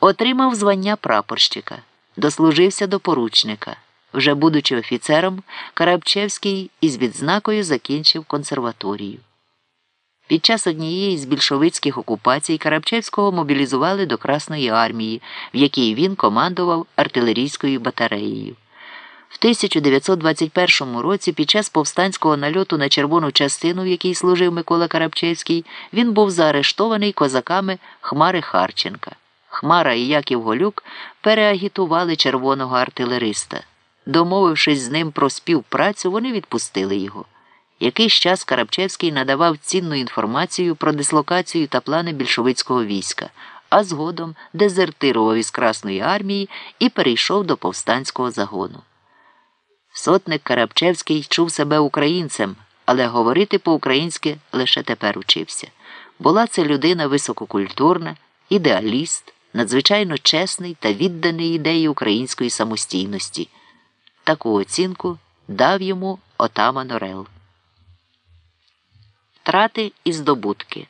Отримав звання прапорщика, дослужився до поручника. Вже будучи офіцером, Карабчевський із відзнакою закінчив консерваторію. Під час однієї з більшовицьких окупацій Карабчевського мобілізували до Красної армії, в якій він командував артилерійською батареєю. В 1921 році під час повстанського нальоту на червону частину, в якій служив Микола Карабчевський, він був заарештований козаками Хмари Харченка. Хмара і Яків Голюк переагітували червоного артилериста. Домовившись з ним про співпрацю, вони відпустили його. Якийсь час Карабчевський надавав цінну інформацію про дислокацію та плани більшовицького війська, а згодом дезертирував із Красної армії і перейшов до повстанського загону. Сотник Карабчевський чув себе українцем, але говорити по-українськи лише тепер учився. Була це людина висококультурна, ідеаліст, надзвичайно чесний та відданий ідеї української самостійності. Таку оцінку дав йому отаман Орел. Втрати і здобутки.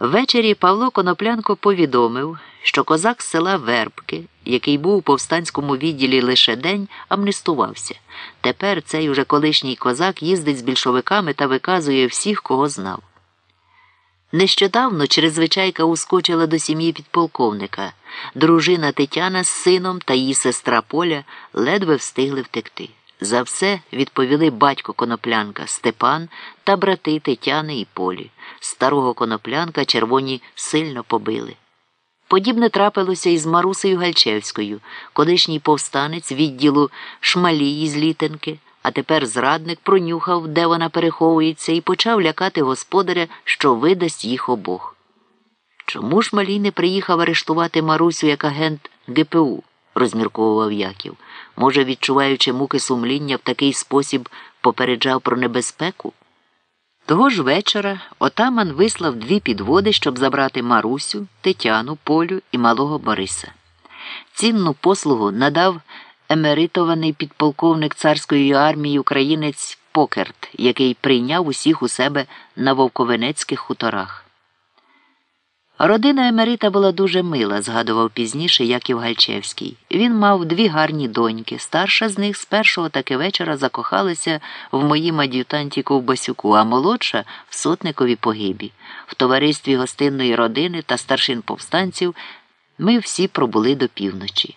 Ввечері Павло Коноплянко повідомив, що козак з села Вербки, який був у повстанському відділі лише день, амністувався. Тепер цей уже колишній козак їздить з більшовиками та виказує всіх, кого знав. Нещодавно чрезвичайка ускочила до сім'ї підполковника. Дружина Тетяна з сином та її сестра Поля ледве встигли втекти. За все відповіли батько коноплянка Степан та брати Тетяни і Полі. Старого коноплянка червоні сильно побили. Подібне трапилося і з Марусею Гальчевською, колишній повстанець відділу Шмалії з літенки, а тепер зрадник пронюхав, де вона переховується, і почав лякати господаря, що видасть їх обох. Чому ж Малій не приїхав арештувати Марусю як агент ГПУ? розмірковував Яків. Може, відчуваючи муки сумління, в такий спосіб попереджав про небезпеку? Того ж вечора отаман вислав дві підводи, щоб забрати Марусю, Тетяну, Полю і малого Бориса. Цінну послугу надав емеритований підполковник царської армії українець Покерт, який прийняв усіх у себе на Вовковенецьких хуторах. Родина Емерита була дуже мила, згадував пізніше Яків Гальчевський. Він мав дві гарні доньки. Старша з них з першого таки вечора закохалася в моїм ад'ютанті Ковбасюку, а молодша в сотникові погибі. В товаристві гостинної родини та старшин повстанців ми всі пробули до півночі.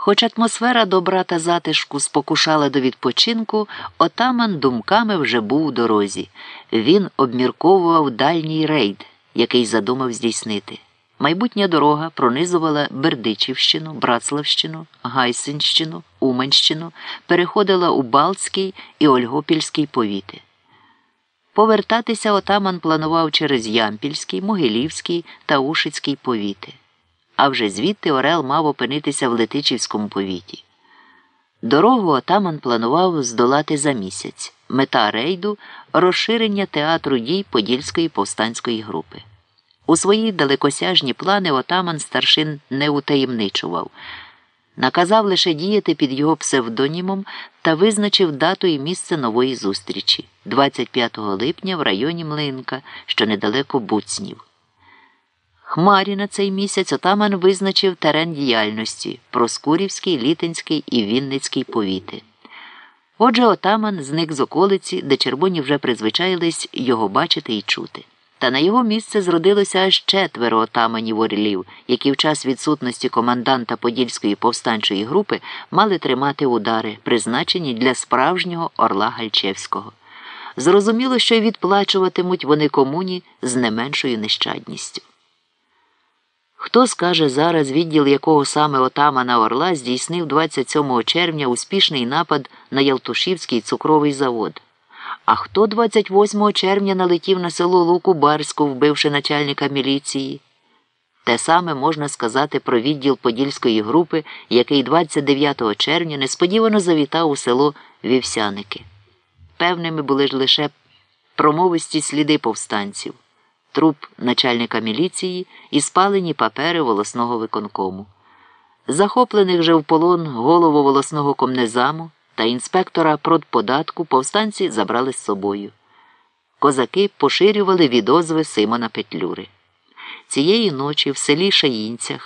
Хоч атмосфера добра та затишку спокушала до відпочинку, отаман думками вже був у дорозі. Він обмірковував дальній рейд який задумав здійснити. Майбутня дорога пронизувала Бердичівщину, Братславщину, Гайсинщину, Уманщину, переходила у Балтський і Ольгопільський повіти. Повертатися отаман планував через Ямпільський, Могилівський та Ушицький повіти. А вже звідти Орел мав опинитися в Летичівському повіті. Дорогу отаман планував здолати за місяць. Мета рейду розширення театру дій Подільської повстанської групи. У свої далекосяжні плани отаман старшин не утаємничував. Наказав лише діяти під його псевдонімом та визначив дату і місце нової зустрічі 25 липня в районі Млинка, що недалеко Буцнів. Хмарі на цей місяць отаман визначив терен діяльності Проскурівський, Літинський і Вінницький повіти. Отже, отаман зник з околиці, де червоні вже призвичаїлись його бачити і чути. Та на його місце зродилося аж четверо отаманів орлів, які в час відсутності команданта Подільської повстанчої групи мали тримати удари, призначені для справжнього орла Гальчевського. Зрозуміло, що й відплачуватимуть вони комуні з не меншою нещадністю. Хто скаже зараз, відділ якого саме отамана Орла здійснив 27 червня успішний напад на Ялтушівський цукровий завод? А хто 28 червня налетів на село Луку-Барську, вбивши начальника міліції? Те саме можна сказати про відділ Подільської групи, який 29 червня несподівано завітав у село Вівсяники. Певними були ж лише промовисті сліди повстанців труп начальника міліції і спалені папери волосного виконкому. Захоплених же в полон голову волосного комнезаму та інспектора продподатку повстанці забрали з собою. Козаки поширювали відозви Симона Петлюри. Цієї ночі в селі Шаїнцях